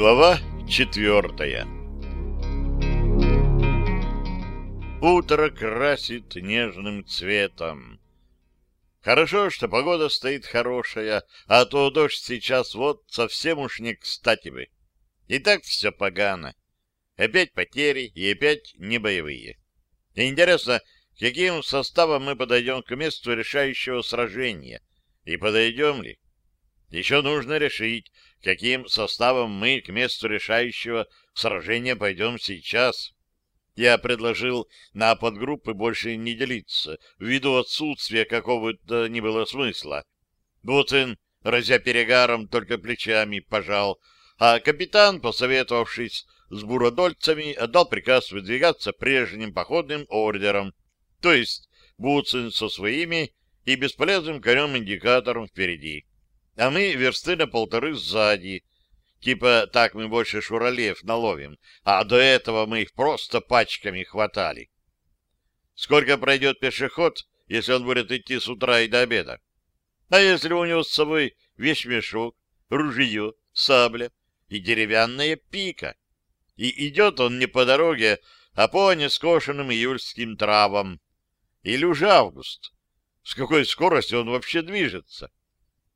Глава четвертая Утро красит нежным цветом. Хорошо, что погода стоит хорошая, а то дождь сейчас вот совсем уж не кстати бы. И так все погано. Опять потери и опять не боевые. И интересно, каким составом мы подойдем к месту решающего сражения. И подойдем ли? Еще нужно решить, каким составом мы к месту решающего сражения пойдем сейчас. Я предложил на подгруппы больше не делиться, ввиду отсутствия какого-то не было смысла. Буцин, разя перегаром, только плечами пожал, а капитан, посоветовавшись с буродольцами, отдал приказ выдвигаться прежним походным ордером, то есть Буцин со своими и бесполезным конем-индикатором впереди а мы версты на полторы сзади. Типа так мы больше шуралев наловим, а до этого мы их просто пачками хватали. Сколько пройдет пешеход, если он будет идти с утра и до обеда? А если у него с собой вещмешок, ружье, сабля и деревянная пика? И идет он не по дороге, а по нескошенным июльским травам. Или уже август. С какой скоростью он вообще движется?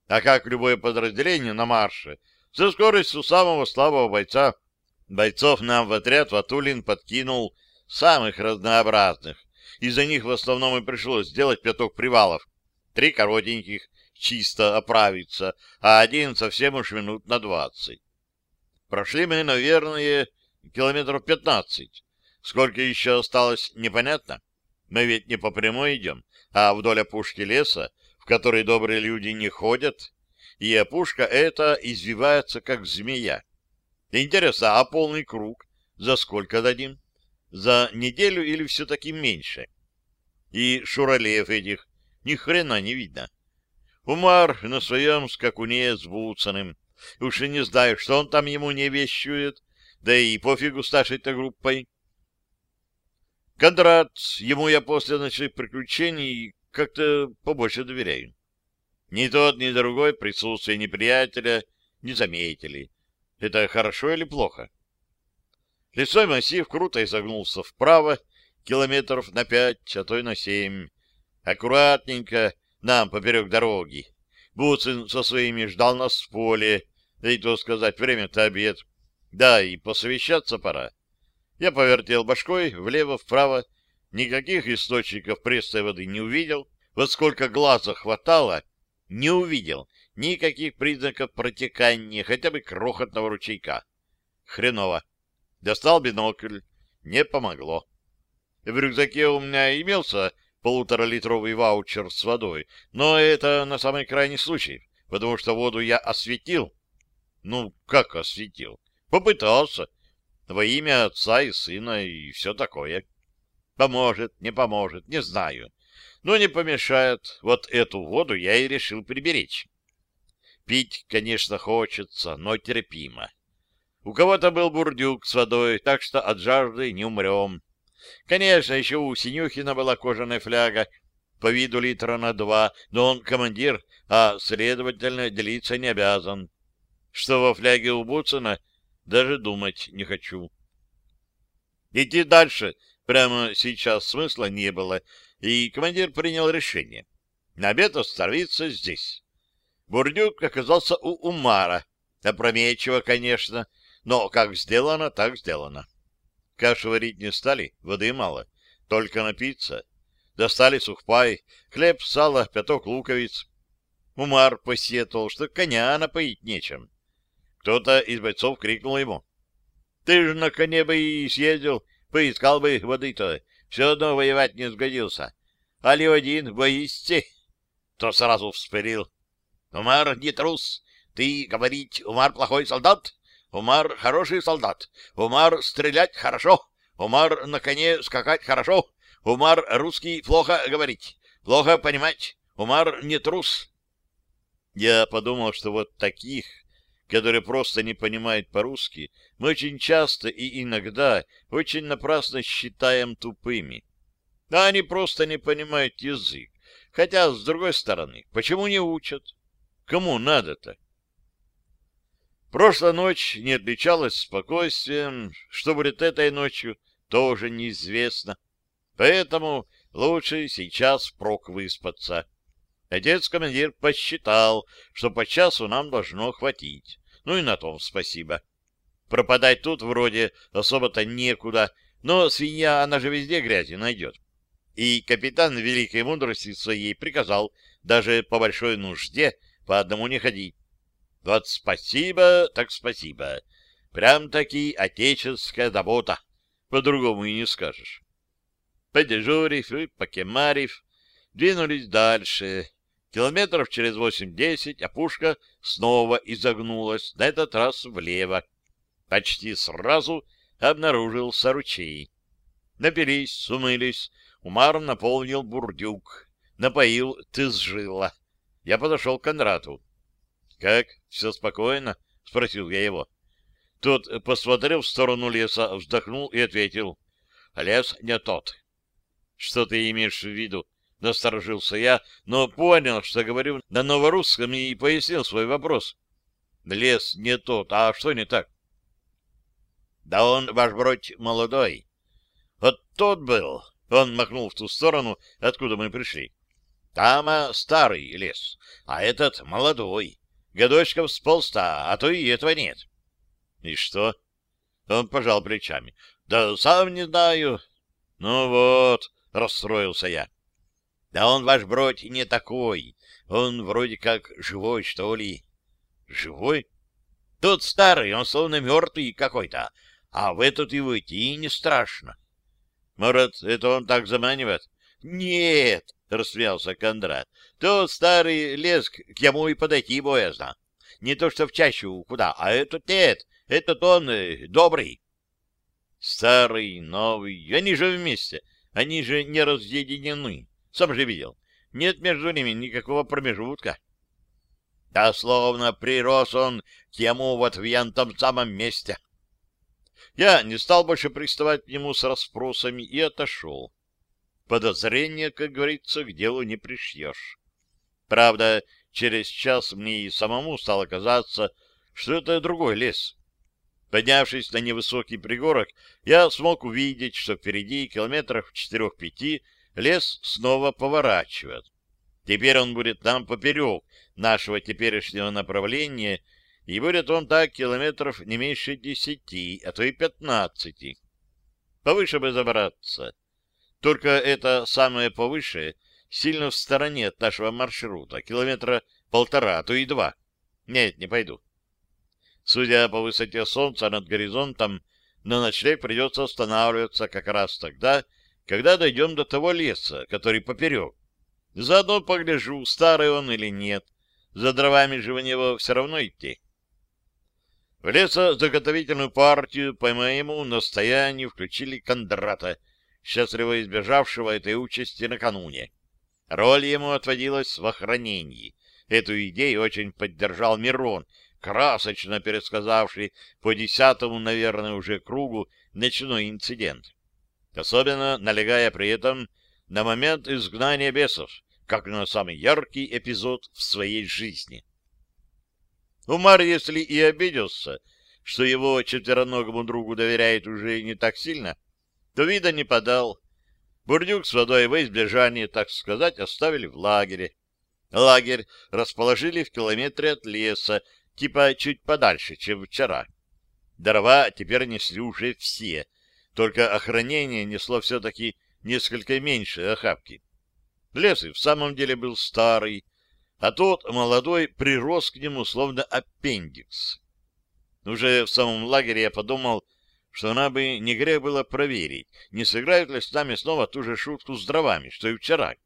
А как любое подразделение на марше, со скоростью самого слабого бойца. Бойцов нам в отряд Ватулин подкинул самых разнообразных. Из-за них в основном и пришлось сделать пяток привалов. Три коротеньких, чисто оправиться, а один совсем уж минут на двадцать. Прошли мы, наверное, километров пятнадцать. Сколько еще осталось, непонятно. Мы ведь не по прямой идем, а вдоль опушки леса, в которой добрые люди не ходят, и опушка эта извивается, как змея. Интересно, а полный круг за сколько дадим? За неделю или все-таки меньше? И шуралеев этих ни хрена не видно. Умар на своем скакуне с Буцаным. Уж и не знаю, что он там ему не вещует, да и пофигу старшей-то группой. Кондрат, ему я после ночных приключений как-то побольше доверяю. Ни тот, ни другой присутствие неприятеля не заметили. Это хорошо или плохо? Лесой массив круто изогнулся вправо, километров на пять, а то и на семь. Аккуратненько нам поперек дороги. Буцин со своими ждал нас в поле, да и то сказать, время-то обед. Да, и посовещаться пора. Я повертел башкой влево-вправо, Никаких источников пресной воды не увидел. Вот сколько глаза хватало, не увидел никаких признаков протекания хотя бы крохотного ручейка. Хреново. Достал бинокль. Не помогло. В рюкзаке у меня имелся полуторалитровый ваучер с водой, но это на самый крайний случай, потому что воду я осветил. Ну, как осветил? Попытался. Во имя отца и сына и все такое. Поможет, не поможет, не знаю. Но не помешает. Вот эту воду я и решил приберечь. Пить, конечно, хочется, но терпимо. У кого-то был бурдюк с водой, так что от жажды не умрем. Конечно, еще у Синюхина была кожаная фляга, по виду литра на два, но он командир, а, следовательно, делиться не обязан. Что во фляге у Буцина, даже думать не хочу. Идти дальше Прямо сейчас смысла не было, и командир принял решение. На обед остановиться здесь. Бурдюк оказался у Умара. Опрометчиво, конечно, но как сделано, так сделано. Кашу варить не стали, воды мало, только напиться. Достали сухпай, хлеб, сало, пяток луковиц. Умар посетовал, что коня напоить нечем. Кто-то из бойцов крикнул ему. — Ты же на коне бы и съездил, Поискал бы воды-то, все одно воевать не сгодился. Али один воисте, то сразу вспылил. Умар не трус, ты говорить, Умар плохой солдат? Умар хороший солдат. Умар стрелять хорошо. Умар на коне скакать хорошо. Умар русский плохо говорить, плохо понимать. Умар не трус. Я подумал, что вот таких которые просто не понимают по-русски, мы очень часто и иногда очень напрасно считаем тупыми. А они просто не понимают язык. Хотя, с другой стороны, почему не учат? Кому надо-то? Прошлая ночь не отличалась спокойствием, что будет этой ночью, тоже неизвестно. Поэтому лучше сейчас впрок выспаться. Отец-командир посчитал, что по часу нам должно хватить. Ну и на том спасибо. Пропадать тут вроде особо-то некуда, но свинья, она же везде грязи найдет. И капитан великой мудрости своей приказал даже по большой нужде по одному не ходить. Вот спасибо, так спасибо. Прям-таки отеческая забота. По-другому и не скажешь. Подежурив и покемарив, двинулись дальше. Километров через восемь-десять опушка снова изогнулась, на этот раз влево. Почти сразу обнаружился ручей. Напились, умылись, Умар наполнил бурдюк, напоил тызжила. Я подошел к Кондрату. — Как, все спокойно? — спросил я его. Тот посмотрел в сторону леса, вздохнул и ответил. — Лес не тот. — Что ты имеешь в виду? — насторожился я, но понял, что говорю на новорусском и пояснил свой вопрос. — Лес не тот. А что не так? — Да он, ваш бродь, молодой. Вот тот был, он махнул в ту сторону, откуда мы пришли. Там а, старый лес, а этот молодой. Годочков с полста, а то и этого нет. И что? Он пожал плечами. Да сам не знаю. Ну вот, расстроился я. Да он, ваш бродь, не такой. Он вроде как живой, что ли. Живой? Тот старый, он словно мертвый какой-то, а в этот его идти не страшно. Может, это он так заманивает? Нет, рассмеялся Кондрат. Тот старый лес к ему и подойти боязно. Не то что в чащу куда, а этот нет. Этот он э, добрый. Старый, новый, они же вместе. Они же не разъединены. Сам же видел. Нет между ними никакого промежутка. Да словно прирос он к ему вот в том самом месте. Я не стал больше приставать к нему с расспросами и отошел. Подозрения, как говорится, к делу не пришьешь. Правда, через час мне и самому стало казаться, что это другой лес. Поднявшись на невысокий пригорок, я смог увидеть, что впереди, километров четырех-пяти, лес снова поворачивает. Теперь он будет там поперек нашего теперешнего направления и будет он так километров не меньше десяти, а то и пятнадцати. Повыше бы забраться. Только это самое повыше сильно в стороне от нашего маршрута, километра полтора, а то и два. Нет, не пойду. Судя по высоте солнца над горизонтом, на ночлег придется останавливаться как раз тогда, когда дойдем до того леса, который поперек. Заодно погляжу, старый он или нет. За дровами же в него все равно идти. В лесозаготовительную партию по моему настоянию включили Кондрата, счастливо избежавшего этой участи накануне. Роль ему отводилась в охранении. Эту идею очень поддержал Мирон, красочно пересказавший по десятому, наверное, уже кругу ночной инцидент. Особенно налегая при этом на момент изгнания бесов, как на самый яркий эпизод в своей жизни. Умар, если и обиделся, что его четвероногому другу доверяет уже не так сильно, то вида не подал. Бурдюк с водой во избежание, так сказать, оставили в лагере. Лагерь расположили в километре от леса, типа чуть подальше, чем вчера. Дрова теперь несли уже все, только охранение несло все-таки несколько меньше охапки. Лес и в самом деле был старый, а тот, молодой, прирос к нему, словно аппендикс. Уже в самом лагере я подумал, что она бы не грех было проверить, не сыграют ли с нами снова ту же шутку с дровами, что и вчера,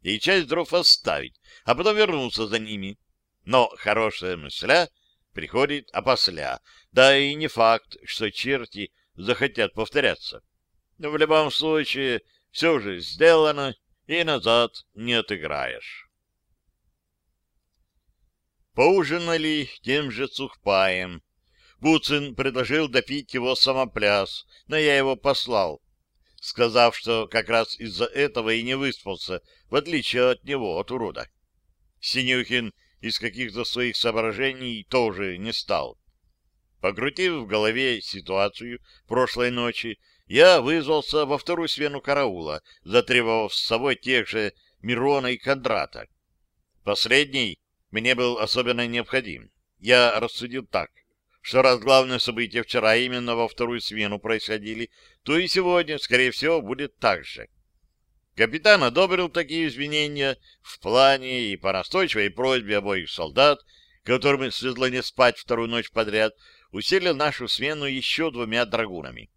и часть дров оставить, а потом вернуться за ними. Но хорошая мысля приходит опосля, да и не факт, что черти захотят повторяться. В любом случае, все уже сделано, и назад не отыграешь. Поужинали тем же сухпаем. Буцин предложил допить его самопляс, но я его послал, сказав, что как раз из-за этого и не выспался, в отличие от него, от урода. Синюхин из каких-то своих соображений тоже не стал. Покрутив в голове ситуацию прошлой ночи, я вызвался во вторую смену караула, затребовав с собой тех же Мирона и Кондрата. Последний мне был особенно необходим. Я рассудил так, что раз главные события вчера именно во вторую смену происходили, то и сегодня, скорее всего, будет так же. Капитан одобрил такие извинения в плане и по настойчивой просьбе обоих солдат, которым следовало не спать вторую ночь подряд, усилил нашу смену еще двумя драгунами.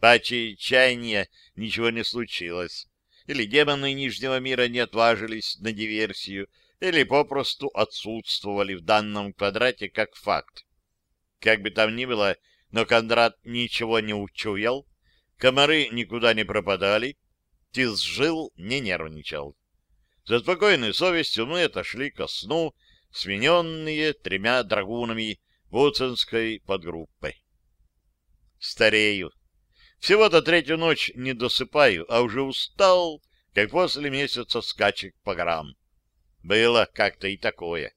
По чаяния ничего не случилось. Или демоны Нижнего мира не отважились на диверсию, или попросту отсутствовали в данном квадрате как факт. Как бы там ни было, но Кондрат ничего не учуял, комары никуда не пропадали, Тизжил не нервничал. За спокойной совестью мы отошли ко сну, смененные тремя драгунами Буценской подгруппой. Старею. Всего-то третью ночь не досыпаю, а уже устал, как после месяца скачек по горам. Было как-то и такое.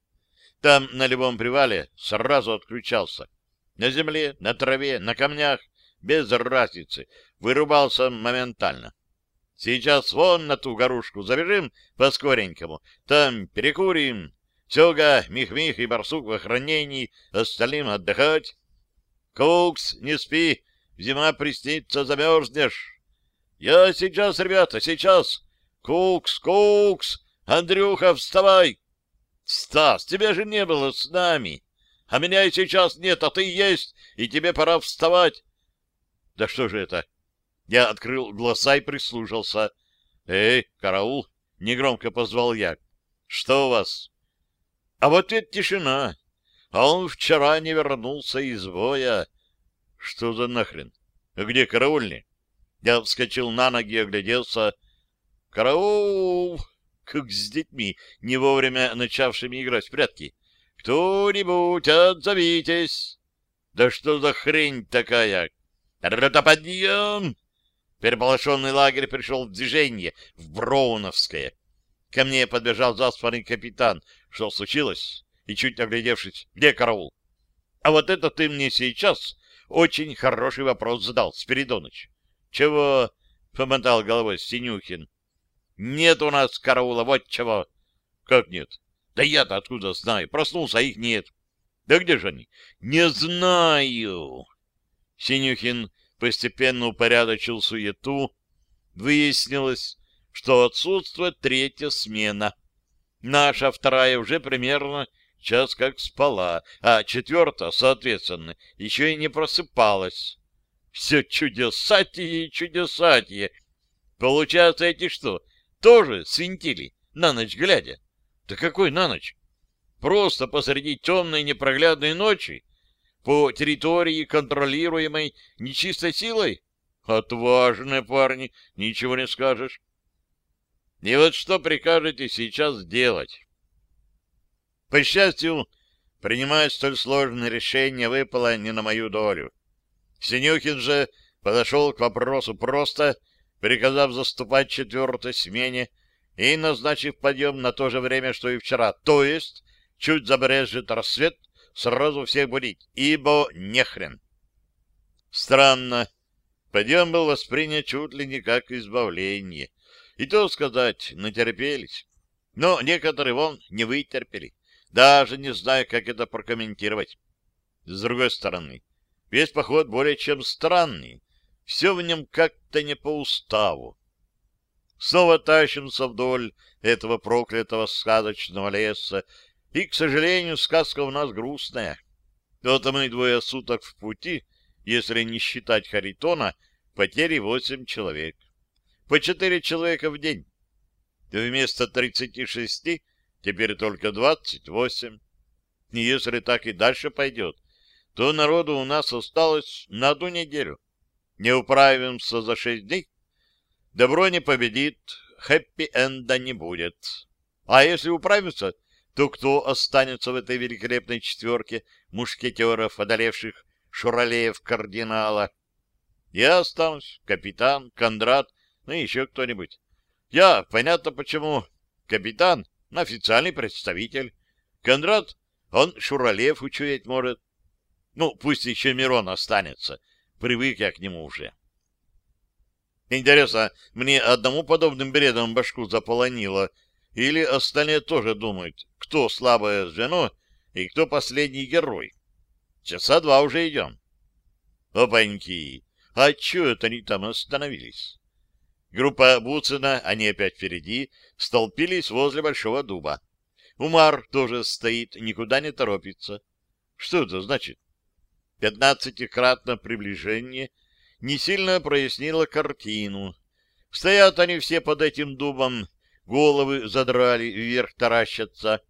Там, на любом привале, сразу отключался. На земле, на траве, на камнях, без разницы, вырубался моментально. Сейчас вон на ту горушку забежим по-скоренькому, там перекурим, Сёга, Мих-Мих и Барсук в охранении, остальным отдыхать. Кукс, не спи, зима приснится, замерзнешь. Я сейчас, ребята, сейчас. Кукс, Кукс, Андрюха, вставай. Стас, тебя же не было с нами. А меня и сейчас нет, а ты есть, и тебе пора вставать. Да что же это? Я открыл глаза и прислушался. Эй, караул, негромко позвал я. Что у вас? А вот это тишина. А он вчера не вернулся из боя. Что за нахрен? Где караульный? Я вскочил на ноги и огляделся. Караул! Как с детьми, не вовремя начавшими играть в прятки. Кто-нибудь отзовитесь! Да что за хрень такая? Ротоподъем! Переполошенный лагерь пришел в движение, в Броуновское. Ко мне подбежал заспанный капитан. Что случилось? И чуть оглядевшись, где караул? А вот это ты мне сейчас очень хороший вопрос задал, Спиридоныч. Чего? — помотал головой Синюхин. Нет у нас караула, вот чего. Как нет? Да я-то откуда знаю? Проснулся, а их нет. Да где же они? Не знаю. Синюхин постепенно упорядочил суету. Выяснилось, что отсутствует третья смена. Наша вторая уже примерно час как спала, а четвертая, соответственно, еще и не просыпалась. Все чудесатие и чудесатие. Получается, эти что, тоже свинтили на ночь глядя? Да какой на ночь? Просто посреди темной непроглядной ночи? По территории, контролируемой нечистой силой? Отважные парни, ничего не скажешь. И вот что прикажете сейчас делать? По счастью, принимать столь сложное решение выпало не на мою долю. Синюхин же подошел к вопросу просто, приказав заступать четвертой смене и назначив подъем на то же время, что и вчера, то есть чуть забрежет рассвет, сразу всех будить, ибо нехрен. Странно. Подъем был воспринят чуть ли не как избавление — и то сказать, натерпелись. Но некоторые вон не вытерпели, даже не знаю, как это прокомментировать. С другой стороны, весь поход более чем странный. Все в нем как-то не по уставу. Снова тащимся вдоль этого проклятого сказочного леса, и, к сожалению, сказка у нас грустная. Вот мы двое суток в пути, если не считать Харитона, потери восемь человек по четыре человека в день. Вместо 36 теперь только 28. И если так и дальше пойдет, то народу у нас осталось на одну неделю. Не управимся за шесть дней, добро не победит, хэппи-энда не будет. А если управимся, то кто останется в этой великолепной четверке мушкетеров, одолевших шуралеев кардинала? Я останусь, капитан, Кондрат ну и еще кто-нибудь. Я, понятно почему. Капитан, официальный представитель. Кондрат, он Шуралев учуять может. Ну, пусть еще Мирон останется. Привык я к нему уже. Интересно, мне одному подобным бредом башку заполонило, или остальные тоже думают, кто слабое звено и кто последний герой? Часа два уже идем. Опаньки! А чё это они там остановились? Группа Буцина, они опять впереди, столпились возле большого дуба. Умар тоже стоит, никуда не торопится. Что это значит? Пятнадцатикратное приближение не сильно прояснило картину. Стоят они все под этим дубом, головы задрали, вверх таращатся.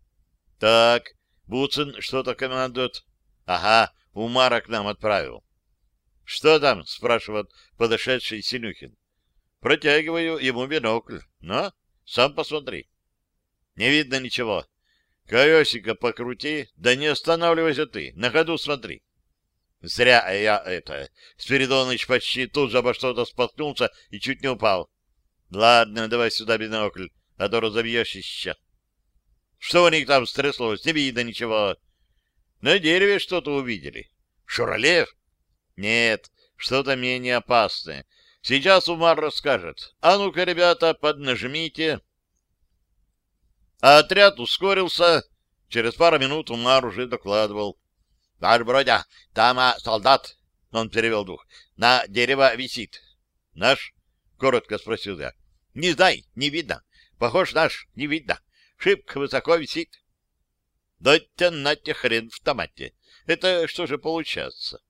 Так, Буцин что-то командует. Ага, Умара к нам отправил. «Что там?» — спрашивает подошедший Синюхин. Протягиваю ему бинокль. «Ну, сам посмотри». «Не видно ничего. Колесико покрути, да не останавливайся ты, на ходу смотри». Зря я это. Спиридоныч почти тут же обо что-то споткнулся и чуть не упал. Ладно, давай сюда бинокль, а то разобьешь еще. Что у них там стряслось? Не видно ничего. На дереве что-то увидели. Шуралев? Нет, что-то менее опасное. Сейчас Умар расскажет. А ну-ка, ребята, поднажмите. А отряд ускорился. Через пару минут Умар уже докладывал. — Ваш бродя, там а, солдат, — он перевел дух, — на дерево висит. — Наш? — коротко спросил я. — Не знай, не видно. Похож наш, не видно. Шибко высоко висит. — Да-те нате хрен в томате. Это что же получается?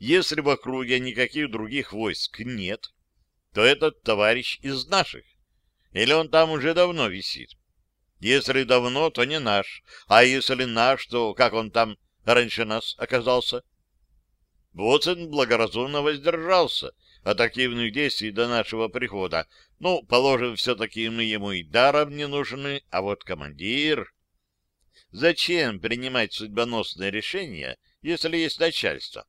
Если в округе никаких других войск нет, то этот товарищ из наших. Или он там уже давно висит? Если давно, то не наш. А если наш, то как он там раньше нас оказался. Боцин благоразумно воздержался от активных действий до нашего прихода. Ну, положим, все-таки мы ему и даром не нужны, а вот командир... Зачем принимать судьбоносное решение, если есть начальство?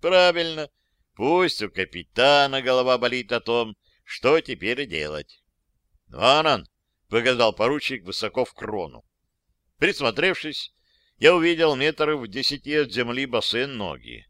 Правильно, пусть у капитана голова болит о том, что теперь делать. Вон он, — показал поручик высоко в крону. Присмотревшись, я увидел метров в десяти от земли бассейн ноги.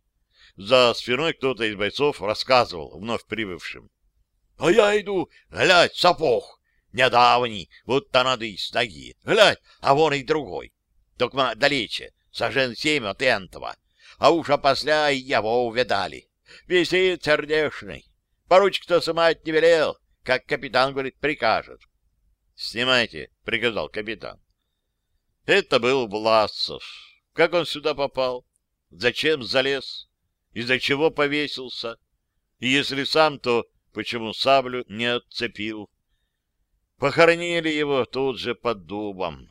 За спиной кто-то из бойцов рассказывал вновь прибывшим. — А я иду, глядь, сапог, недавний, будто надо из ноги. Глядь, а вон и другой. Только далече, сажен семь от энтова. А уж опосля и его увидали. Висит сердечный. Поручик-то снимать не велел, как капитан, говорит, прикажет. — Снимайте, — приказал капитан. Это был Власов. Как он сюда попал? Зачем залез? Из-за чего повесился? И если сам, то почему саблю не отцепил? Похоронили его тут же под дубом.